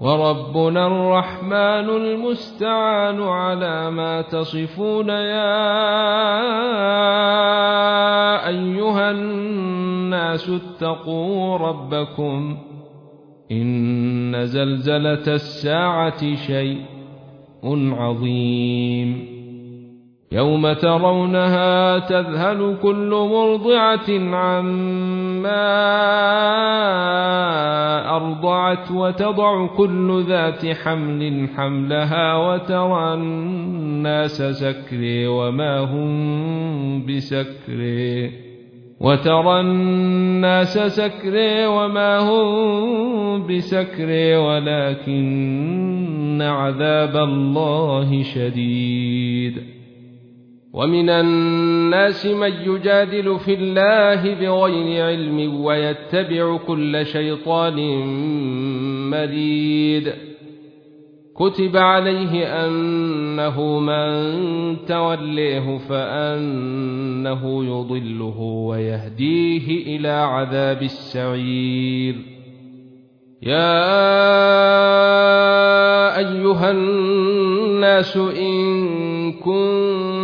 وربنا الرحمن المستعان على ما تصفون يا أيها الناس اتقوا ربكم إن زلزلة الساعة شيء عظيم. يوم ترونها تذهل كل مرضعه عما ارضعت وتضع كل ذات حمل حملها وترى الناس سكري وما هم بسكري وترى الناس سكري وما هم بسكري ولكن عذاب الله شديد ومن الناس من يجادل في الله بغير علم ويتبع كل شيطان مريد. كتب عليه أنه من توليه فأنه يضله ويهديه إلى عذاب السعير. يا أيها الناس إن كنتم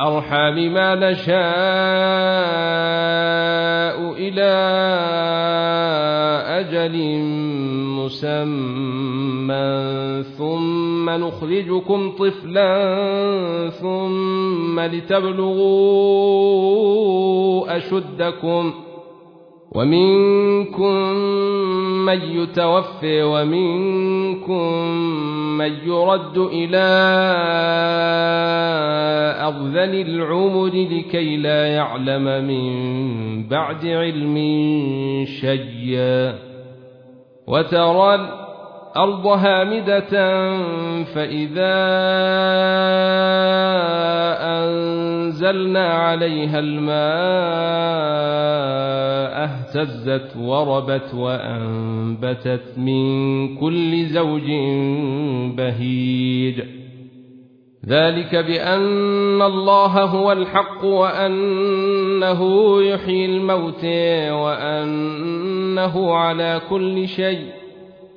الأرحام ما نشاء إلى أجل مسمى. ثم نخرجكم طفلا ثم لتبلغوا أشدكم. ومنكم من يتوفي ومنكم من يرد إلى أرذل العمر لكي لا يعلم من بعد علم شيئا. وترى الأرض هامدة فإذا أنزلنا عليها الماء اهتزت وربت وأنبتت من كل زوج بهيج. ذلك بأن الله هو الحق وأنه يحيي الموت وأنه على كل شيء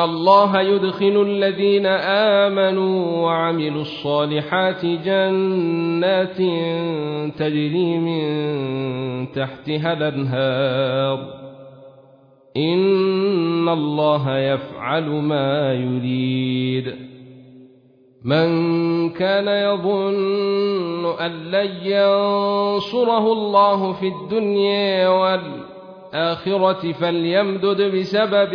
الله يدخل الذين آمنوا وعملوا الصالحات جنات تجري من تحتها الانهار إن الله يفعل ما يريد من كان يظن أن لن ينصره الله في الدنيا والآخرة فليمدد بسبب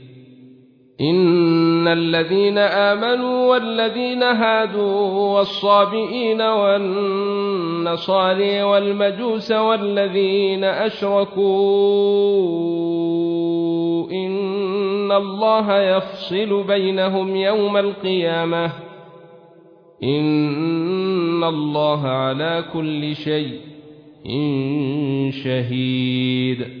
إن الذين آمنوا والذين هادوا والصابئين والنصاري والمجوس والذين أشركوا إن الله يفصل بينهم يوم القيامة إن الله على كل شيء شهيد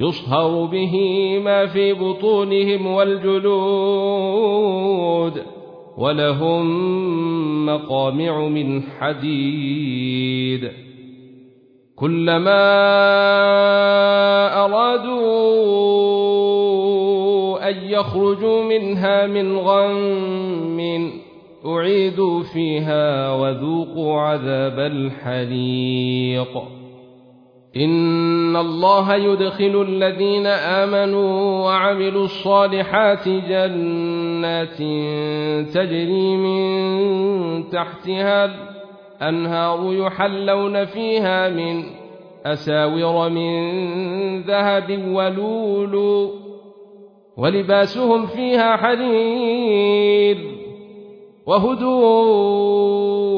يصهر به ما في بطونهم والجلود ولهم مقامع من حديد. كلما أرادوا أن يخرجوا منها من غم أعيدوا فيها وذوقوا عذاب الحريق. إن الله يدخل الذين آمنوا وعملوا الصالحات جنات تجري من تحتها الأنهار يحلون فيها من أساور من ذهب ولولو ولباسهم فيها حرير وهدوا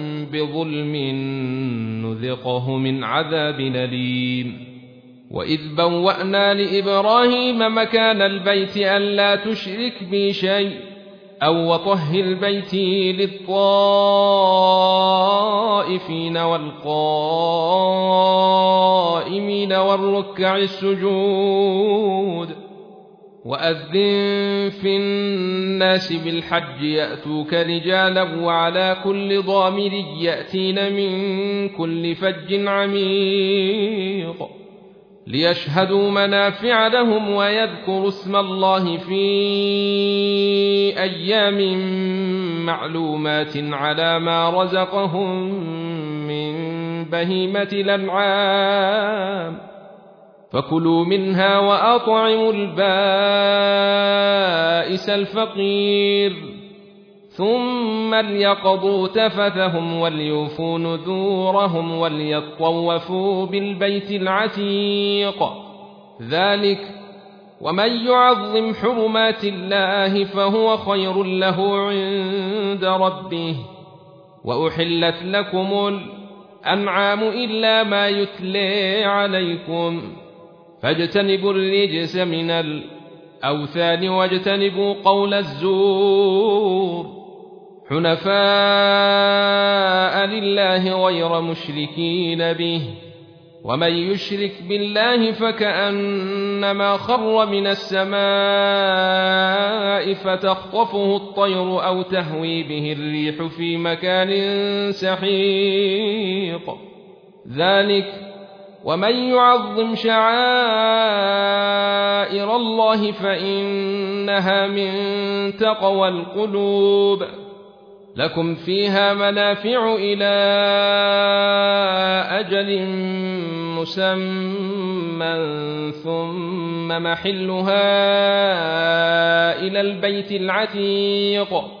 بظلم نذقه من عذاب أليم. وإذ بوأنا لإبراهيم مكان البيت ألا تشرك بي شيء أو وطهر بيتي للطائفين والقائمين والركع السجود. وأذن في الناس بالحج يأتوك رجالا وعلى كل ضامر يأتين من كل فج عميق ليشهدوا منافع لهم ويذكروا اسم الله في أيام معلومات على ما رزقهم من بهيمة الأنعام فكلوا منها وأطعموا البائس الفقير. ثم ليقضوا تفثهم وليوفوا نذورهم وليطوفوا بالبيت العتيق. ذلك ومن يعظم حرمات الله فهو خير له عند ربه. وأحلت لكم الأنعام إلا ما يتلي عليكم. فاجتنبوا الرجس من الأوثان واجتنبوا قول الزور. حنفاء لله غير مشركين به. ومن يشرك بالله فكأنما خر من السماء فتخطفه الطير أو تهوي به الريح في مكان سحيق. ذلك ومن يعظم شعائر الله فانها من تقوى القلوب لكم فيها منافع إلى أجل مسمى ثم محلها إلى البيت العتيق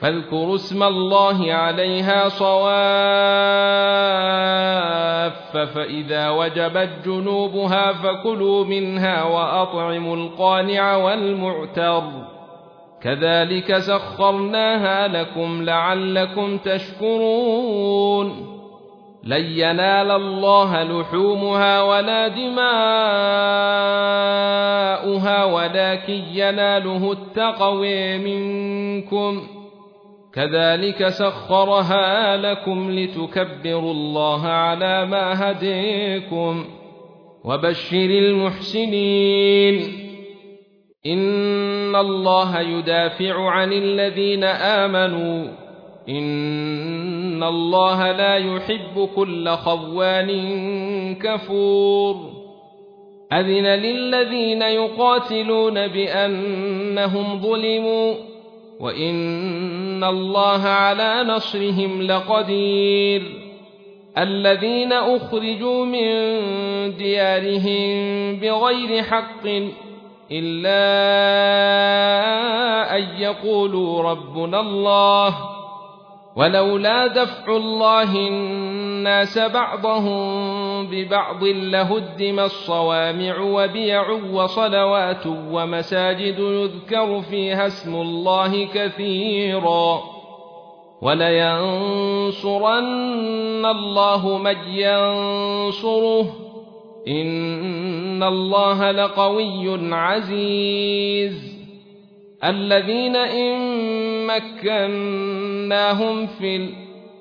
فاذكروا اسم الله عليها صواف فإذا وجبت جنوبها فكلوا منها وأطعموا القانع والمعتر. كذلك سخرناها لكم لعلكم تشكرون. لن ينال الله لحومها ولا دماؤها ولكن يناله التقوي منكم. كذلك سخرها لكم لتكبروا الله على ما هديكم وبشر المحسنين. إن الله يدافع عن الذين آمنوا. إن الله لا يحب كل خوان كفور. أذن للذين يقاتلون بأنهم ظلموا وإن الله على نصرهم لقدير الذين أخرجوا من ديارهم بغير حق إلا أن يقولوا ربنا الله ولولا دفع الله الناس بعضهم ببعض لهدم الصوامع وبيع وصلوات ومساجد يذكر فيها اسم الله كثيرا. ولينصرن الله من ينصره. إن الله لقوي عزيز. الذين إن مكناهم في الأرض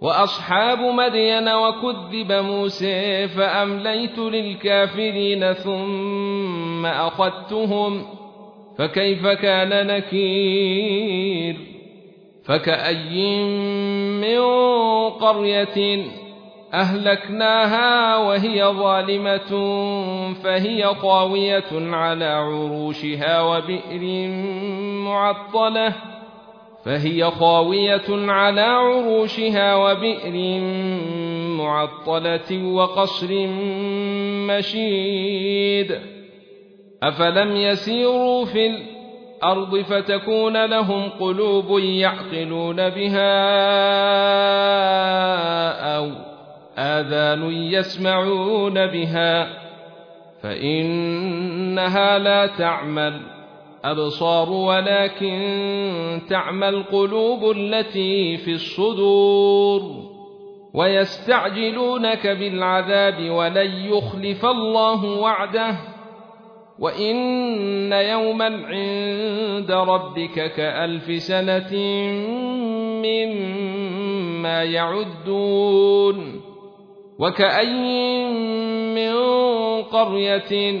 وأصحاب مدين وكذب موسى فأمليت للكافرين ثم أخذتهم فكيف كان نكير؟ فكأي من قرية أهلكناها وهي ظالمة فهي خاوية على عروشها وبئر معطلة فهي خاوية على عروشها وبئر معطلة وقصر مشيد. أفلم يسيروا في الأرض فتكون لهم قلوب يعقلون بها أو آذان يسمعون بها. فإنها لا تعمى الابصار ولكن تعمى القلوب التي في الصدور ويستعجلونك بالعذاب ولن يخلف الله وعده وإن يوما عند ربك كألف سنة مما ما يعدون وكأي من قرية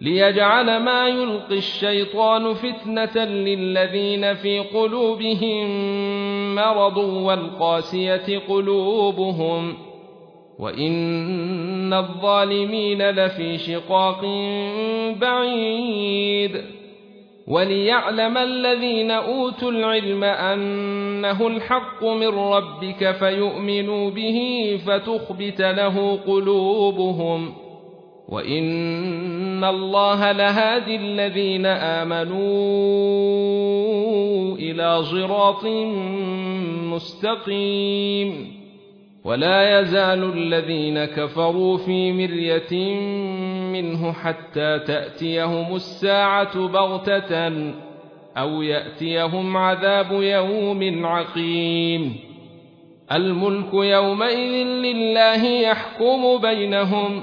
ليجعل ما يلقي الشيطان فتنة للذين في قلوبهم مرض والقاسية قلوبهم وإن الظالمين لفي شقاق بعيد وليعلم الذين أوتوا العلم أنه الحق من ربك فيؤمنوا به فتخبت له قلوبهم وإن الله لهادي الذين آمنوا إلى صراط مستقيم ولا يزال الذين كفروا في مريه منه حتى تأتيهم الساعة بغتة أو يأتيهم عذاب يوم عقيم الملك يومئذ لله يحكم بينهم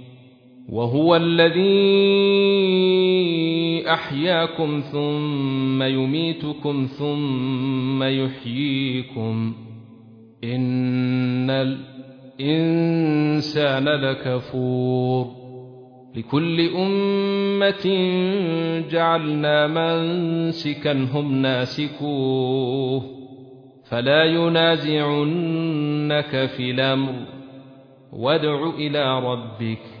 وهو الذي أحياكم ثم يميتكم ثم يحييكم. إن الإنسان لكفور. لكل أمة جعلنا منسكا هم ناسكوه. فلا ينازعنك في الأمر. وادع إلى ربك.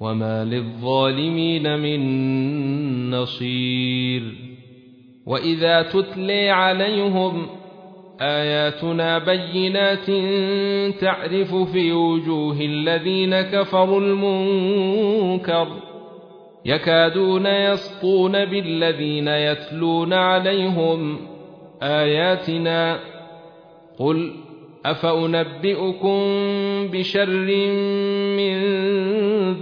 وما للظالمين من نصير واذا تتلي عليهم اياتنا بينات تعرف في وجوه الذين كفروا المنكر يكادون يسطون بالذين يتلون عليهم اياتنا قل افانبئكم بشر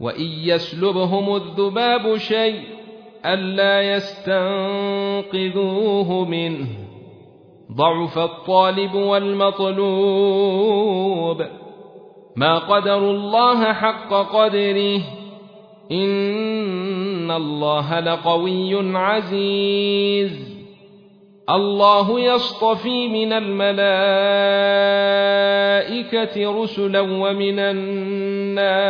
وان يسلبهم الذباب شيء الا يستنقذوه منه ضعف الطالب والمطلوب ما قدروا الله حق قدره ان الله لقوي عزيز الله يصطفي من الملائكه رسلا ومن الناس.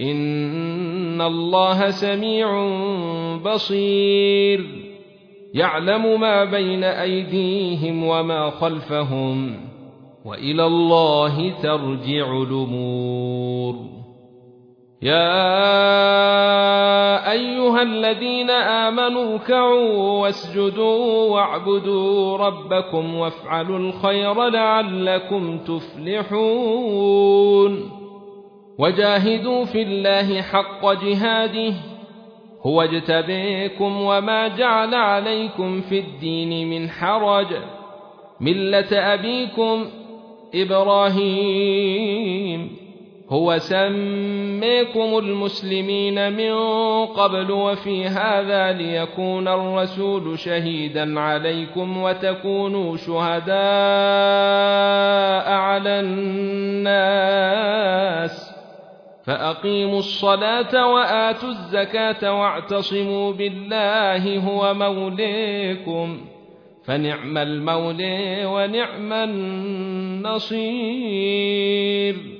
إن الله سميع بصير. يعلم ما بين أيديهم وما خلفهم. وإلى الله ترجع الأمور. يا أيها الذين آمنوا اركعوا واسجدوا واعبدوا ربكم وافعلوا الخير لعلكم تفلحون. وجاهدوا في الله حق جهاده هو اجتبيكم وما جعل عليكم في الدين من حرج. ملة أبيكم إبراهيم. هو سميكم المسلمين من قبل وفي هذا ليكون الرسول شهيدا عليكم وتكونوا شهداء على الناس. فأقيموا الصلاة وآتوا الزكاة واعتصموا بالله هو موليكم. فنعم المولي ونعم النصير.